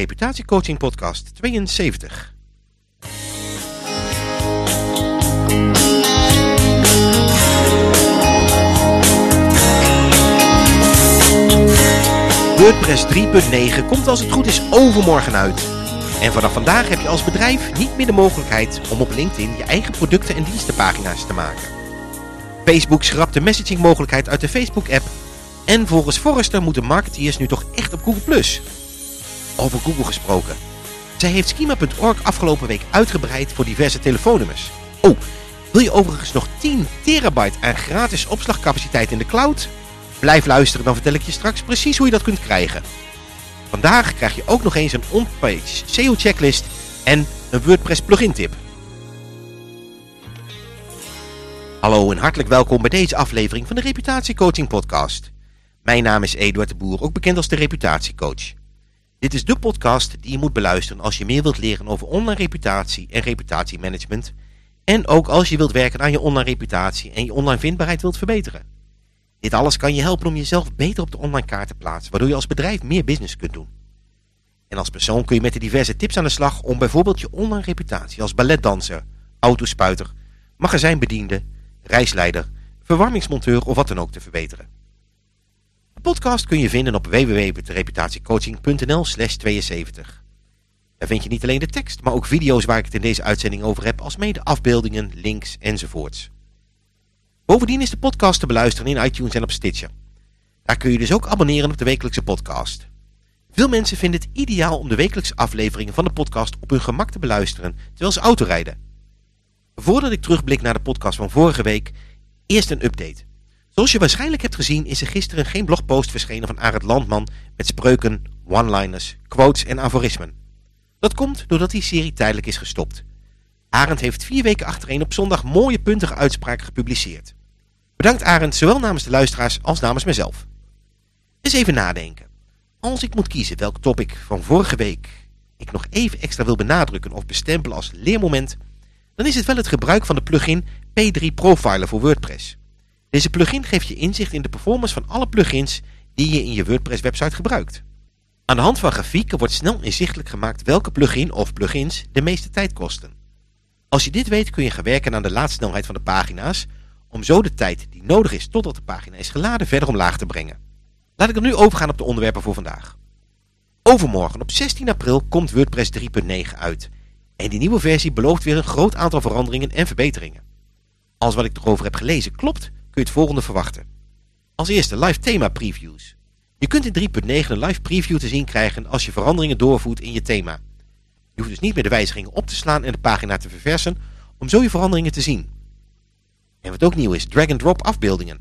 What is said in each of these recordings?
Reputatiecoaching Podcast 72. WordPress 3.9 komt als het goed is overmorgen uit. En vanaf vandaag heb je als bedrijf niet meer de mogelijkheid om op LinkedIn je eigen producten en dienstenpagina's te maken. Facebook schrapt de messaging mogelijkheid uit de Facebook app en volgens Forrester moeten marketeers nu toch echt op Google+. Over Google gesproken. Zij heeft schema.org afgelopen week uitgebreid voor diverse telefoonnummers. Oh, wil je overigens nog 10 terabyte aan gratis opslagcapaciteit in de cloud? Blijf luisteren, dan vertel ik je straks precies hoe je dat kunt krijgen. Vandaag krijg je ook nog eens een on-page SEO checklist en een WordPress plugin tip. Hallo en hartelijk welkom bij deze aflevering van de Reputatiecoaching podcast. Mijn naam is Eduard de Boer, ook bekend als de Reputatiecoach. Dit is de podcast die je moet beluisteren als je meer wilt leren over online reputatie en reputatiemanagement. En ook als je wilt werken aan je online reputatie en je online vindbaarheid wilt verbeteren. Dit alles kan je helpen om jezelf beter op de online kaart te plaatsen, waardoor je als bedrijf meer business kunt doen. En als persoon kun je met de diverse tips aan de slag om bijvoorbeeld je online reputatie als balletdanser, autospuiter, magazijnbediende, reisleider, verwarmingsmonteur of wat dan ook te verbeteren. De podcast kun je vinden op www.reputatiecoaching.nl slash 72. Daar vind je niet alleen de tekst, maar ook video's waar ik het in deze uitzending over heb, als mede afbeeldingen, links enzovoorts. Bovendien is de podcast te beluisteren in iTunes en op Stitcher. Daar kun je dus ook abonneren op de wekelijkse podcast. Veel mensen vinden het ideaal om de wekelijkse afleveringen van de podcast op hun gemak te beluisteren terwijl ze autorijden. Voordat ik terugblik naar de podcast van vorige week, eerst een update. Zoals je waarschijnlijk hebt gezien is er gisteren geen blogpost verschenen van Arend Landman met spreuken, one-liners, quotes en aforismen. Dat komt doordat die serie tijdelijk is gestopt. Arend heeft vier weken achtereen op zondag mooie puntige uitspraken gepubliceerd. Bedankt Arend, zowel namens de luisteraars als namens mezelf. Eens even nadenken. Als ik moet kiezen welk topic van vorige week ik nog even extra wil benadrukken of bestempelen als leermoment, dan is het wel het gebruik van de plugin P3 Profiler voor WordPress. Deze plugin geeft je inzicht in de performance van alle plugins die je in je WordPress website gebruikt. Aan de hand van grafieken wordt snel inzichtelijk gemaakt welke plugin of plugins de meeste tijd kosten. Als je dit weet kun je gaan werken aan de laadsnelheid van de pagina's, om zo de tijd die nodig is totdat de pagina is geladen verder omlaag te brengen. Laat ik dan nu overgaan op de onderwerpen voor vandaag. Overmorgen op 16 april komt WordPress 3.9 uit en die nieuwe versie belooft weer een groot aantal veranderingen en verbeteringen. Als wat ik erover heb gelezen klopt, kun je het volgende verwachten. Als eerste live thema previews. Je kunt in 3.9 een live preview te zien krijgen als je veranderingen doorvoert in je thema. Je hoeft dus niet meer de wijzigingen op te slaan en de pagina te verversen om zo je veranderingen te zien. En wat ook nieuw is, drag-and-drop afbeeldingen.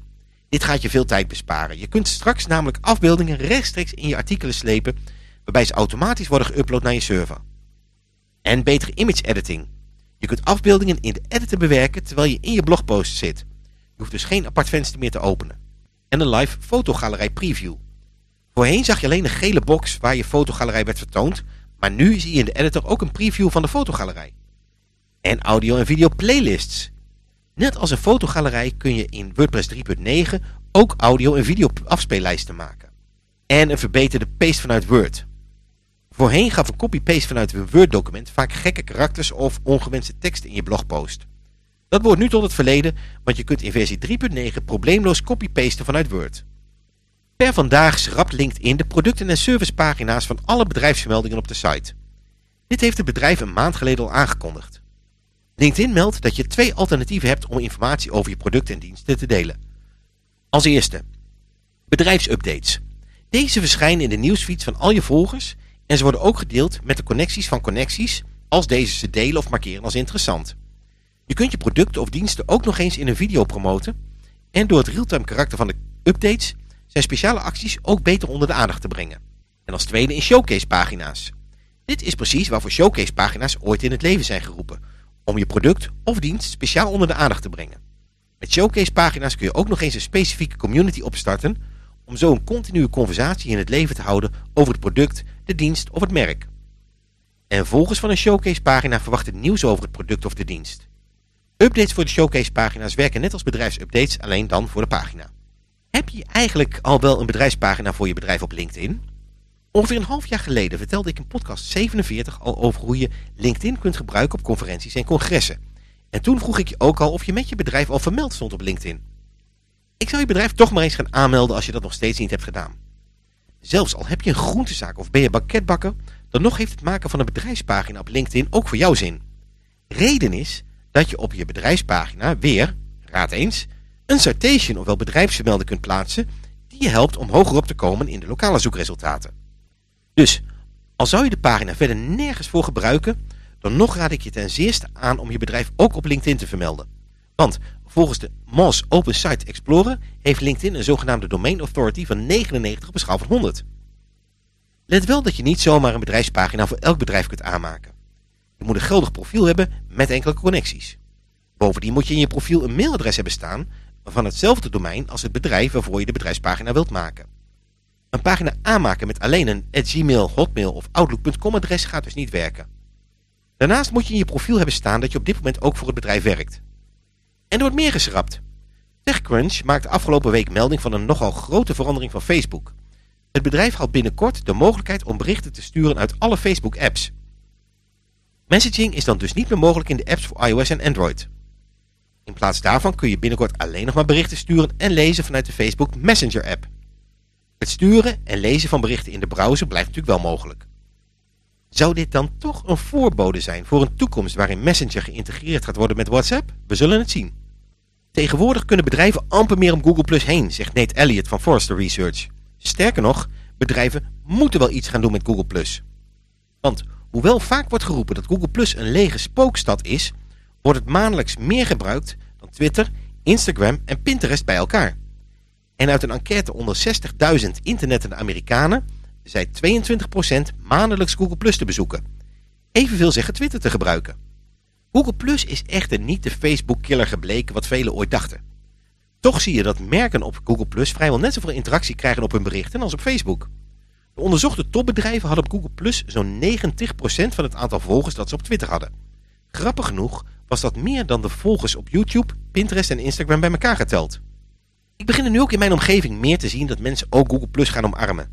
Dit gaat je veel tijd besparen. Je kunt straks namelijk afbeeldingen rechtstreeks in je artikelen slepen, waarbij ze automatisch worden geüpload naar je server. En betere image editing. Je kunt afbeeldingen in de editor bewerken terwijl je in je blogpost zit. Je hoeft dus geen apart venster meer te openen. En een live fotogalerij preview. Voorheen zag je alleen een gele box waar je fotogalerij werd vertoond, maar nu zie je in de editor ook een preview van de fotogalerij. En audio en video playlists. Net als een fotogalerij kun je in WordPress 3.9 ook audio en video afspeellijsten maken. En een verbeterde paste vanuit Word. Voorheen gaf een copy-paste vanuit een Word-document vaak gekke karakters of ongewenste tekst in je blogpost. Dat wordt nu tot het verleden, want je kunt in versie 3.9 probleemloos copy-pasten vanuit Word. Per vandaag schrapt LinkedIn de producten- en servicepagina's van alle bedrijfsvermeldingen op de site. Dit heeft het bedrijf een maand geleden al aangekondigd. LinkedIn meldt dat je twee alternatieven hebt om informatie over je producten en diensten te delen. Als eerste, bedrijfsupdates. Deze verschijnen in de nieuwsfeeds van al je volgers en ze worden ook gedeeld met de connecties van connecties als deze ze delen of markeren als interessant. Je kunt je producten of diensten ook nog eens in een video promoten en door het realtime karakter van de updates zijn speciale acties ook beter onder de aandacht te brengen. En als tweede in showcase pagina's. Dit is precies waarvoor showcase pagina's ooit in het leven zijn geroepen, om je product of dienst speciaal onder de aandacht te brengen. Met showcase pagina's kun je ook nog eens een specifieke community opstarten om zo een continue conversatie in het leven te houden over het product, de dienst of het merk. En volgens van een showcase pagina verwacht het nieuws over het product of de dienst. Updates voor de showcase pagina's werken net als bedrijfsupdates, alleen dan voor de pagina. Heb je eigenlijk al wel een bedrijfspagina voor je bedrijf op LinkedIn? Ongeveer een half jaar geleden vertelde ik in podcast 47 al over hoe je LinkedIn kunt gebruiken op conferenties en congressen. En toen vroeg ik je ook al of je met je bedrijf al vermeld stond op LinkedIn. Ik zou je bedrijf toch maar eens gaan aanmelden als je dat nog steeds niet hebt gedaan. Zelfs al heb je een groentezaak of ben je banketbakker, dan nog heeft het maken van een bedrijfspagina op LinkedIn ook voor jou zin. Reden is dat je op je bedrijfspagina weer, raad eens, een citation ofwel bedrijfsvermelding kunt plaatsen die je helpt om hoger op te komen in de lokale zoekresultaten. Dus, al zou je de pagina verder nergens voor gebruiken, dan nog raad ik je ten zeerste aan om je bedrijf ook op LinkedIn te vermelden. Want volgens de Moz Open Site Explorer heeft LinkedIn een zogenaamde Domain Authority van 99 op een schaal van 100. Let wel dat je niet zomaar een bedrijfspagina voor elk bedrijf kunt aanmaken. Je moet een geldig profiel hebben met enkele connecties. Bovendien moet je in je profiel een mailadres hebben staan van hetzelfde domein als het bedrijf waarvoor je de bedrijfspagina wilt maken. Een pagina aanmaken met alleen een Gmail, Hotmail of Outlook.com adres gaat dus niet werken. Daarnaast moet je in je profiel hebben staan dat je op dit moment ook voor het bedrijf werkt. En er wordt meer geschrapt. TechCrunch maakte afgelopen week melding van een nogal grote verandering van Facebook. Het bedrijf had binnenkort de mogelijkheid om berichten te sturen uit alle Facebook-apps. Messaging is dan dus niet meer mogelijk in de apps voor iOS en Android. In plaats daarvan kun je binnenkort alleen nog maar berichten sturen en lezen vanuit de Facebook Messenger app. Het sturen en lezen van berichten in de browser blijft natuurlijk wel mogelijk. Zou dit dan toch een voorbode zijn voor een toekomst waarin Messenger geïntegreerd gaat worden met WhatsApp? We zullen het zien. Tegenwoordig kunnen bedrijven amper meer om Google Plus heen, zegt Nate Elliott van Forrester Research. Sterker nog, bedrijven moeten wel iets gaan doen met Google Plus. Want hoewel vaak wordt geroepen dat Google Plus een lege spookstad is, wordt het maandelijks meer gebruikt dan Twitter, Instagram en Pinterest bij elkaar. En uit een enquête onder 60.000 internettende Amerikanen zei 22% maandelijks Google Plus te bezoeken. Evenveel zeggen Twitter te gebruiken. Google Plus is echter niet de Facebook-killer gebleken wat velen ooit dachten. Toch zie je dat merken op Google Plus vrijwel net zoveel interactie krijgen op hun berichten als op Facebook. De onderzochte topbedrijven hadden op Google Plus zo'n 90% van het aantal volgers dat ze op Twitter hadden. Grappig genoeg was dat meer dan de volgers op YouTube, Pinterest en Instagram bij elkaar geteld. Ik begin er nu ook in mijn omgeving meer te zien dat mensen ook Google Plus gaan omarmen.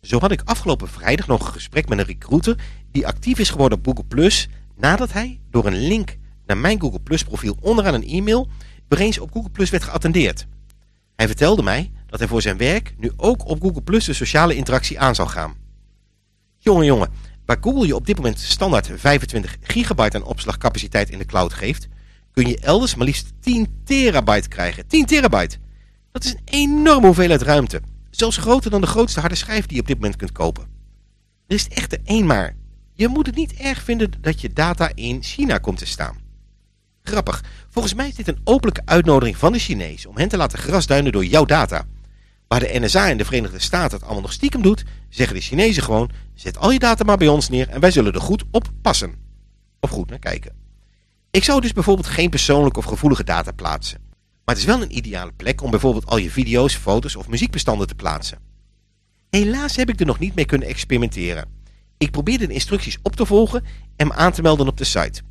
Zo had ik afgelopen vrijdag nog een gesprek met een recruiter die actief is geworden op Google Plus nadat hij door een link naar mijn Google Plus profiel onderaan een e-mail weer eens op Google Plus werd geattendeerd. Hij vertelde mij dat hij voor zijn werk nu ook op Google Plus de sociale interactie aan zou gaan. Jongen jongen, waar Google je op dit moment standaard 25 gigabyte aan opslagcapaciteit in de cloud geeft, kun je elders maar liefst 10 terabyte krijgen. 10 terabyte! Dat is een enorme hoeveelheid ruimte. Zelfs groter dan de grootste harde schijf die je op dit moment kunt kopen. Er is echter één maar. Je moet het niet erg vinden dat je data in China komt te staan. Grappig, volgens mij is dit een openlijke uitnodiging van de Chinezen om hen te laten grasduinen door jouw data. Waar de NSA in de Verenigde Staten het allemaal nog stiekem doet, zeggen de Chinezen gewoon, zet al je data maar bij ons neer en wij zullen er goed op passen. Of goed naar kijken. Ik zou dus bijvoorbeeld geen persoonlijke of gevoelige data plaatsen. Maar het is wel een ideale plek om bijvoorbeeld al je video's, foto's of muziekbestanden te plaatsen. Helaas heb ik er nog niet mee kunnen experimenteren. Ik probeerde de instructies op te volgen en me aan te melden op de site.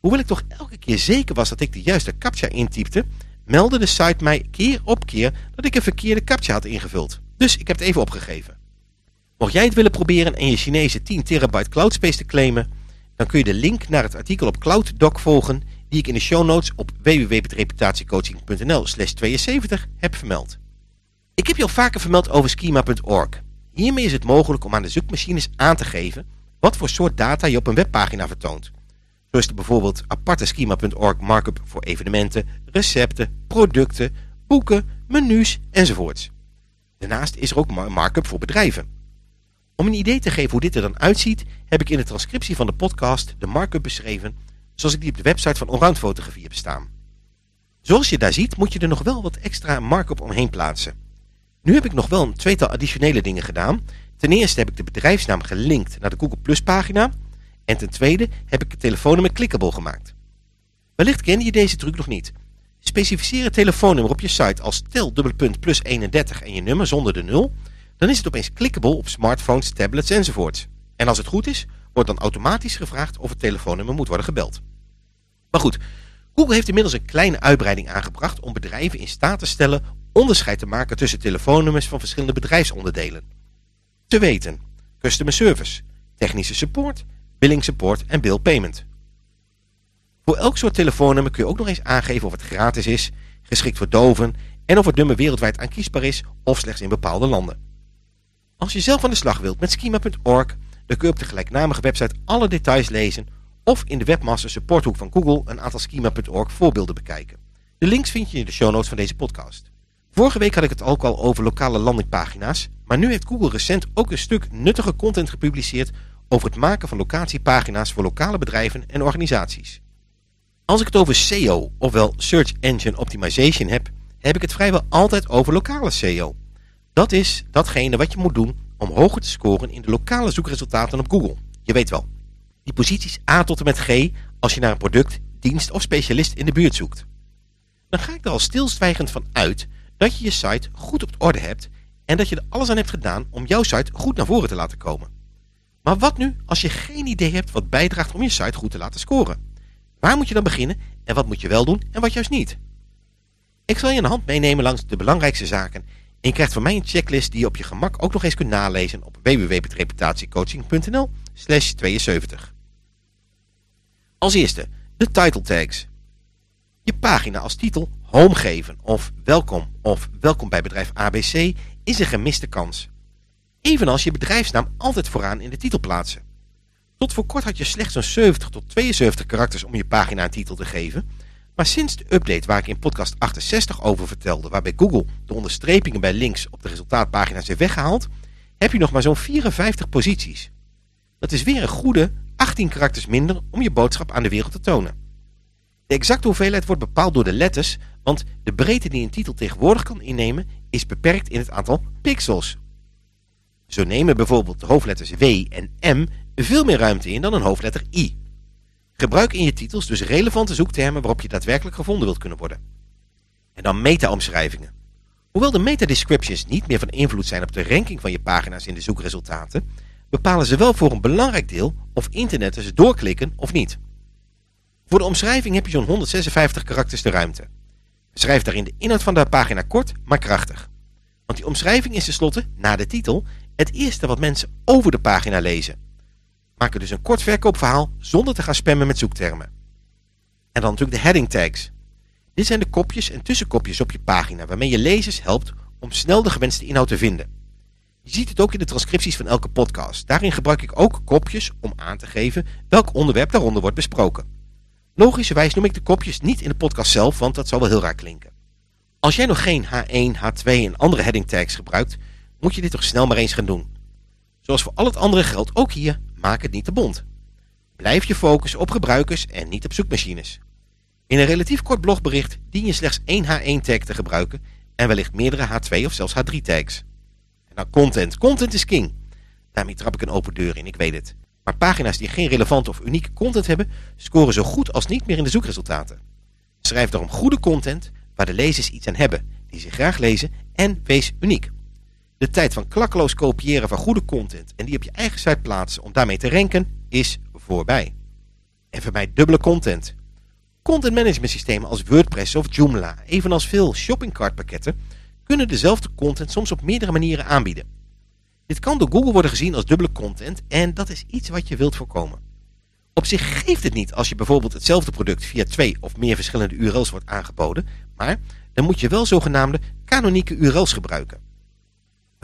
Hoewel ik toch elke keer zeker was dat ik de juiste captcha intypte, meldde de site mij keer op keer dat ik een verkeerde captcha had ingevuld. Dus ik heb het even opgegeven. Mocht jij het willen proberen en je Chinese 10 terabyte cloud space te claimen, dan kun je de link naar het artikel op CloudDoc volgen die ik in de show notes op www.reputatiecoaching.nl slash 72 heb vermeld. Ik heb je al vaker vermeld over schema.org. Hiermee is het mogelijk om aan de zoekmachines aan te geven wat voor soort data je op een webpagina vertoont. Zo is er bijvoorbeeld aparte schema.org markup voor evenementen, recepten, producten, boeken, menus enzovoorts. Daarnaast is er ook markup voor bedrijven. Om een idee te geven hoe dit er dan uitziet, heb ik in de transcriptie van de podcast de markup beschreven zoals ik die op de website van Allround Fotografie heb staan. Zoals je daar ziet moet je er nog wel wat extra markup omheen plaatsen. Nu heb ik nog wel een tweetal additionele dingen gedaan. Ten eerste heb ik de bedrijfsnaam gelinkt naar de Google Plus pagina. En ten tweede heb ik het telefoonnummer clickable gemaakt. Wellicht ken je deze truc nog niet. Specificeer het telefoonnummer op je site als tel plus 31 en je nummer zonder de 0. Dan is het opeens clickable op smartphones, tablets enzovoorts. En als het goed is, wordt dan automatisch gevraagd of het telefoonnummer moet worden gebeld. Maar goed, Google heeft inmiddels een kleine uitbreiding aangebracht om bedrijven in staat te stellen onderscheid te maken tussen telefoonnummers van verschillende bedrijfsonderdelen. Te weten, customer service, technische support, billing support en bill payment. Voor elk soort telefoonnummer kun je ook nog eens aangeven of het gratis is, geschikt voor doven en of het nummer wereldwijd aankiesbaar is of slechts in bepaalde landen. Als je zelf aan de slag wilt met schema.org, dan kun je op de gelijknamige website alle details lezen of in de webmaster supporthoek van Google een aantal schema.org voorbeelden bekijken. De links vind je in de show notes van deze podcast. Vorige week had ik het ook al over lokale landingpagina's, maar nu heeft Google recent ook een stuk nuttige content gepubliceerd over het maken van locatiepagina's voor lokale bedrijven en organisaties. Als ik het over SEO, ofwel Search Engine Optimization heb, heb ik het vrijwel altijd over lokale SEO. Dat is datgene wat je moet doen om hoger te scoren in de lokale zoekresultaten op Google. Je weet wel. Die posities A tot en met G als je naar een product, dienst of specialist in de buurt zoekt. Dan ga ik er al stilzwijgend van uit dat je je site goed op orde hebt en dat je er alles aan hebt gedaan om jouw site goed naar voren te laten komen. Maar wat nu als je geen idee hebt wat bijdraagt om je site goed te laten scoren? Waar moet je dan beginnen en wat moet je wel doen en wat juist niet? Ik zal je een hand meenemen langs de belangrijkste zaken en je krijgt van mij een checklist die je op je gemak ook nog eens kunt nalezen op www.reputatiecoaching.nl slash 72. Als eerste, de title tags. Je pagina als titel home geven of welkom of welkom bij bedrijf ABC is een gemiste kans. Evenals je bedrijfsnaam altijd vooraan in de titel plaatsen. Tot voor kort had je slechts zo'n 70 tot 72 karakters om je pagina een titel te geven. Maar sinds de update waar ik in podcast 68 over vertelde, waarbij Google de onderstrepingen bij links op de resultaatpagina's heeft weggehaald, heb je nog maar zo'n 54 posities. Dat is weer een goede 18 karakters minder om je boodschap aan de wereld te tonen. De exacte hoeveelheid wordt bepaald door de letters, want de breedte die een titel tegenwoordig kan innemen is beperkt in het aantal pixels. Zo nemen bijvoorbeeld de hoofdletters W en M veel meer ruimte in dan een hoofdletter I. Gebruik in je titels dus relevante zoektermen waarop je daadwerkelijk gevonden wilt kunnen worden. En dan meta-omschrijvingen. Hoewel de meta-descriptions niet meer van invloed zijn op de ranking van je pagina's in de zoekresultaten, bepalen ze wel voor een belangrijk deel of internetters doorklikken of niet. Voor de omschrijving heb je zo'n 156 karakters de ruimte. Schrijf daarin de inhoud van de pagina kort, maar krachtig. Want die omschrijving is tenslotte, na de titel, het eerste wat mensen over de pagina lezen. Maak er dus een kort verkoopverhaal zonder te gaan spammen met zoektermen. En dan natuurlijk de heading tags. Dit zijn de kopjes en tussenkopjes op je pagina waarmee je lezers helpt om snel de gewenste inhoud te vinden. Je ziet het ook in de transcripties van elke podcast. Daarin gebruik ik ook kopjes om aan te geven welk onderwerp daaronder wordt besproken. Logischerwijs noem ik de kopjes niet in de podcast zelf, want dat zou wel heel raar klinken. Als jij nog geen H1, H2 en andere heading tags gebruikt, moet je dit toch snel maar eens gaan doen. Zoals voor al het andere geldt ook hier, maak het niet te bond. Blijf je focussen op gebruikers en niet op zoekmachines. In een relatief kort blogbericht dien je slechts één H1 tag te gebruiken en wellicht meerdere H2 of zelfs H3 tags. En nou content. Content is king. Daarmee trap ik een open deur in, ik weet het. Maar pagina's die geen relevante of unieke content hebben, scoren zo goed als niet meer in de zoekresultaten. Schrijf daarom goede content waar de lezers iets aan hebben, die ze graag lezen en wees uniek. De tijd van klakkeloos kopiëren van goede content en die op je eigen site plaatsen om daarmee te ranken is voorbij. En voor mij dubbele content. Content management systemen als WordPress of Joomla, evenals veel shoppingcart pakketten, kunnen dezelfde content soms op meerdere manieren aanbieden. Dit kan door Google worden gezien als dubbele content en dat is iets wat je wilt voorkomen. Op zich geeft het niet als je bijvoorbeeld hetzelfde product via twee of meer verschillende URL's wordt aangeboden, maar dan moet je wel zogenaamde kanonieke URL's gebruiken.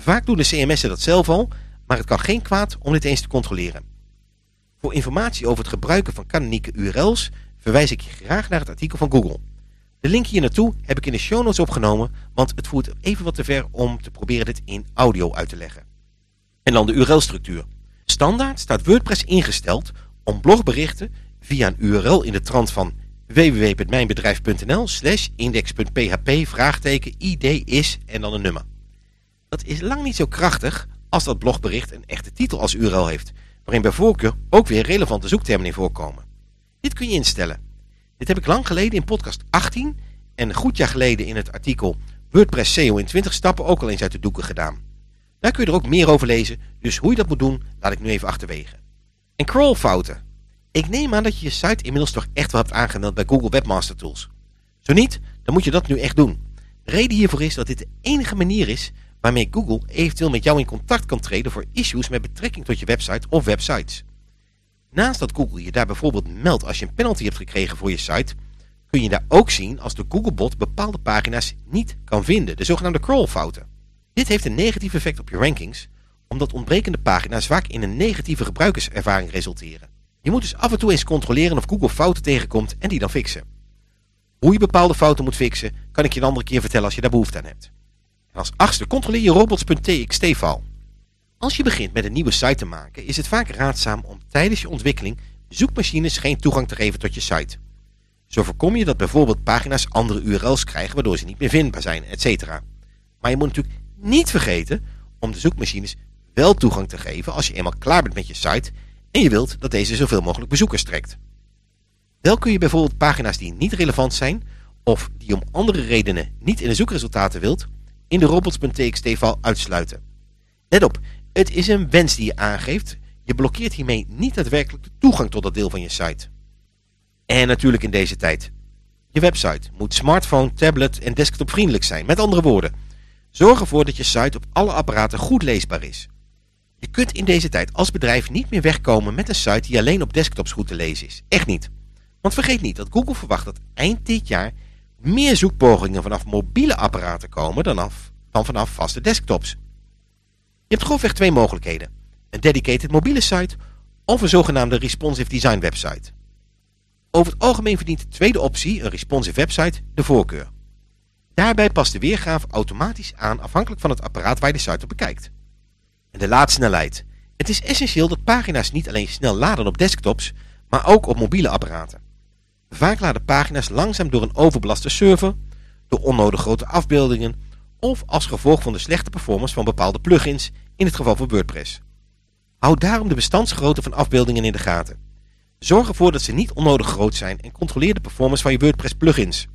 Vaak doen de CMS'en dat zelf al, maar het kan geen kwaad om dit eens te controleren. Voor informatie over het gebruiken van kanonieke URL's verwijs ik je graag naar het artikel van Google. De link hier naartoe heb ik in de show notes opgenomen, want het voert even wat te ver om te proberen dit in audio uit te leggen. En dan de URL-structuur. Standaard staat WordPress ingesteld om blogberichten via een URL in de trant van www.mijnbedrijf.nl slash index.php vraagteken id is en dan een nummer. Dat is lang niet zo krachtig als dat blogbericht een echte titel als URL heeft, waarin bij voorkeur ook weer relevante zoektermen in voorkomen. Dit kun je instellen. Dit heb ik lang geleden in podcast 18 en een goed jaar geleden in het artikel WordPress SEO in 20 stappen ook al eens uit de doeken gedaan. Daar kun je er ook meer over lezen, dus hoe je dat moet doen, laat ik nu even achterwege. En crawlfouten. Ik neem aan dat je je site inmiddels toch echt wel hebt aangemeld bij Google Webmaster Tools. Zo niet, dan moet je dat nu echt doen. De reden hiervoor is dat dit de enige manier is waarmee Google eventueel met jou in contact kan treden voor issues met betrekking tot je website of websites. Naast dat Google je daar bijvoorbeeld meldt als je een penalty hebt gekregen voor je site, kun je daar ook zien als de Googlebot bepaalde pagina's niet kan vinden, de zogenaamde crawlfouten. Dit heeft een negatief effect op je rankings, omdat ontbrekende pagina's vaak in een negatieve gebruikerservaring resulteren. Je moet dus af en toe eens controleren of Google fouten tegenkomt en die dan fixen. Hoe je bepaalde fouten moet fixen, kan ik je een andere keer vertellen als je daar behoefte aan hebt. Als achtste, controleer je robots.txt-file. Als je begint met een nieuwe site te maken, is het vaak raadzaam om tijdens je ontwikkeling zoekmachines geen toegang te geven tot je site. Zo voorkom je dat bijvoorbeeld pagina's andere URL's krijgen waardoor ze niet meer vindbaar zijn, etc. Maar je moet natuurlijk niet vergeten om de zoekmachines wel toegang te geven als je eenmaal klaar bent met je site en je wilt dat deze zoveel mogelijk bezoekers trekt. Wel kun je bijvoorbeeld pagina's die niet relevant zijn of die om andere redenen niet in de zoekresultaten wilt, in de robots.txt-file uitsluiten. Let op, het is een wens die je aangeeft. Je blokkeert hiermee niet daadwerkelijk de toegang tot dat deel van je site. En natuurlijk in deze tijd. Je website moet smartphone, tablet en desktop vriendelijk zijn. Met andere woorden, zorg ervoor dat je site op alle apparaten goed leesbaar is. Je kunt in deze tijd als bedrijf niet meer wegkomen met een site die alleen op desktops goed te lezen is. Echt niet. Want vergeet niet dat Google verwacht dat eind dit jaar meer zoekpogingen vanaf mobiele apparaten komen dan, af, dan vanaf vaste desktops. Je hebt grofweg twee mogelijkheden. Een dedicated mobiele site of een zogenaamde responsive design website. Over het algemeen verdient de tweede optie, een responsive website, de voorkeur. Daarbij past de weergave automatisch aan afhankelijk van het apparaat waar je de site op bekijkt. En de laadsnelheid. Het is essentieel dat pagina's niet alleen snel laden op desktops, maar ook op mobiele apparaten. Vaak laden pagina's langzaam door een overbelaste server, door onnodig grote afbeeldingen of als gevolg van de slechte performance van bepaalde plugins, in het geval van WordPress. Houd daarom de bestandsgrootte van afbeeldingen in de gaten. Zorg ervoor dat ze niet onnodig groot zijn en controleer de performance van je WordPress plugins.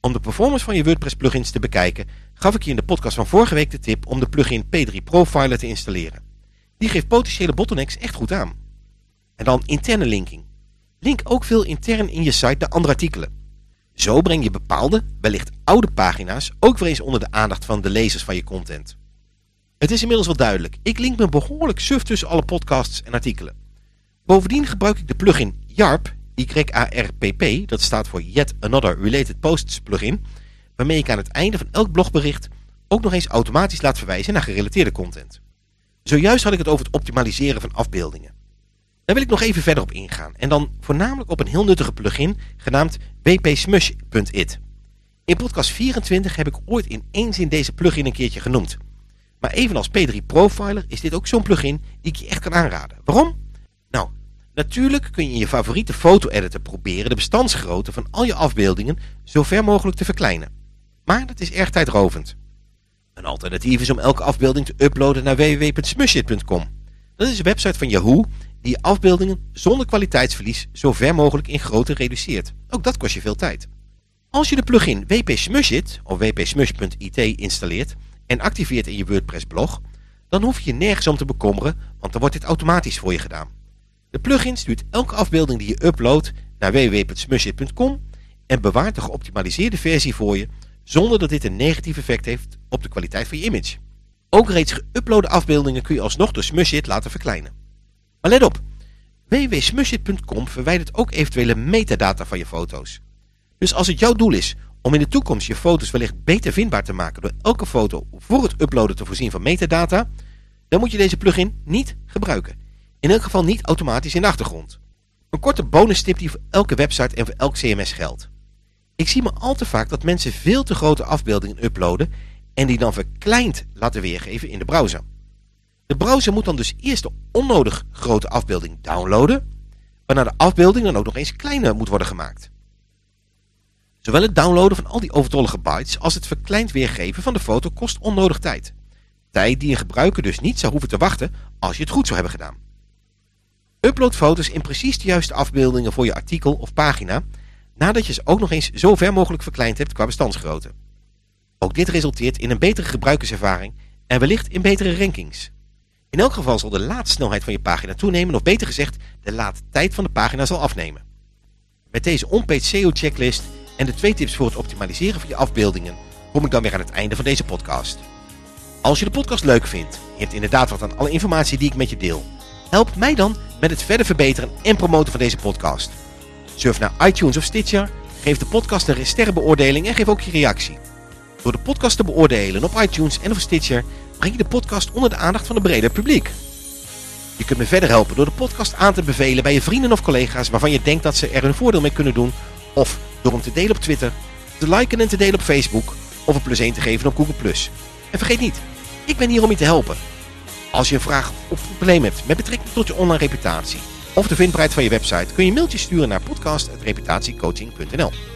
Om de performance van je WordPress plugins te bekijken, gaf ik je in de podcast van vorige week de tip om de plugin P3 Profiler te installeren. Die geeft potentiële bottlenecks echt goed aan. En dan interne linking. Link ook veel intern in je site de andere artikelen. Zo breng je bepaalde, wellicht oude pagina's ook weer eens onder de aandacht van de lezers van je content. Het is inmiddels wel duidelijk, ik link me behoorlijk suf tussen alle podcasts en artikelen. Bovendien gebruik ik de plugin YARP, Y-A-R-P-P, dat staat voor Yet Another Related Posts plugin, waarmee ik aan het einde van elk blogbericht ook nog eens automatisch laat verwijzen naar gerelateerde content. Zojuist had ik het over het optimaliseren van afbeeldingen. Daar wil ik nog even verder op ingaan en dan voornamelijk op een heel nuttige plugin genaamd wpsmush.it. In podcast 24 heb ik ooit in één zin deze plugin een keertje genoemd. Maar evenals P3 Profiler is dit ook zo'n plugin die ik je echt kan aanraden. Waarom? Nou, natuurlijk kun je in je favoriete foto-editor proberen de bestandsgrootte van al je afbeeldingen zo ver mogelijk te verkleinen. Maar dat is erg tijdrovend. Een alternatief is om elke afbeelding te uploaden naar www.smushit.com. Dat is een website van Yahoo die afbeeldingen zonder kwaliteitsverlies zo ver mogelijk in grootte reduceert. Ook dat kost je veel tijd. Als je de plugin WP Smushit of wpsmush.it installeert en activeert in je WordPress blog, dan hoef je je nergens om te bekommeren, want dan wordt dit automatisch voor je gedaan. De plugin stuurt elke afbeelding die je uploadt naar www.smushit.com en bewaart de geoptimaliseerde versie voor je, zonder dat dit een negatief effect heeft op de kwaliteit van je image. Ook reeds geüploade afbeeldingen kun je alsnog door Smushit laten verkleinen. Maar let op, www.smushit.com verwijdert ook eventuele metadata van je foto's. Dus als het jouw doel is om in de toekomst je foto's wellicht beter vindbaar te maken door elke foto voor het uploaden te voorzien van metadata, dan moet je deze plugin niet gebruiken. In elk geval niet automatisch in de achtergrond. Een korte bonus tip die voor elke website en voor elk CMS geldt. Ik zie maar al te vaak dat mensen veel te grote afbeeldingen uploaden en die dan verkleind laten weergeven in de browser. De browser moet dan dus eerst de onnodig grote afbeelding downloaden, waarna de afbeelding dan ook nog eens kleiner moet worden gemaakt. Zowel het downloaden van al die overtollige bytes als het verkleind weergeven van de foto kost onnodig tijd. Tijd die een gebruiker dus niet zou hoeven te wachten als je het goed zou hebben gedaan. Upload foto's in precies de juiste afbeeldingen voor je artikel of pagina, nadat je ze ook nog eens zo ver mogelijk verkleind hebt qua bestandsgrootte. Ook dit resulteert in een betere gebruikerservaring en wellicht in betere rankings. In elk geval zal de laadsnelheid van je pagina toenemen, of beter gezegd, de laadtijd van de pagina zal afnemen. Met deze on-page SEO checklist en de twee tips voor het optimaliseren van je afbeeldingen kom ik dan weer aan het einde van deze podcast. Als je de podcast leuk vindt, je hebt inderdaad wat aan alle informatie die ik met je deel. Help mij dan met het verder verbeteren en promoten van deze podcast. Surf naar iTunes of Stitcher, geef de podcast een sterrenbeoordeling en geef ook je reactie. Door de podcast te beoordelen op iTunes en of Stitcher breng je de podcast onder de aandacht van het brede publiek. Je kunt me verder helpen door de podcast aan te bevelen bij je vrienden of collega's waarvan je denkt dat ze er een voordeel mee kunnen doen. Of door hem te delen op Twitter, te liken en te delen op Facebook of een plus 1 te geven op Google+. En vergeet niet, ik ben hier om je te helpen. Als je een vraag of probleem hebt met betrekking tot je online reputatie of de vindbaarheid van je website, kun je een mailtje sturen naar podcast.reputatiecoaching.nl.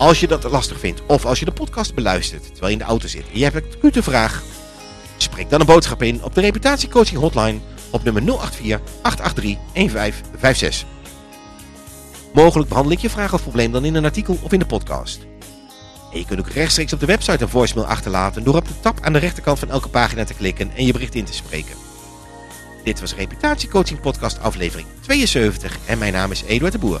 Als je dat lastig vindt of als je de podcast beluistert terwijl je in de auto zit en je hebt een acute vraag, spreek dan een boodschap in op de reputatiecoaching hotline op nummer 084 883 1556. Mogelijk behandel ik je vraag of probleem dan in een artikel of in de podcast. En je kunt ook rechtstreeks op de website een voicemail achterlaten door op de tab aan de rechterkant van elke pagina te klikken en je bericht in te spreken. Dit was Reputatiecoaching Podcast aflevering 72 en mijn naam is Eduard de Boer.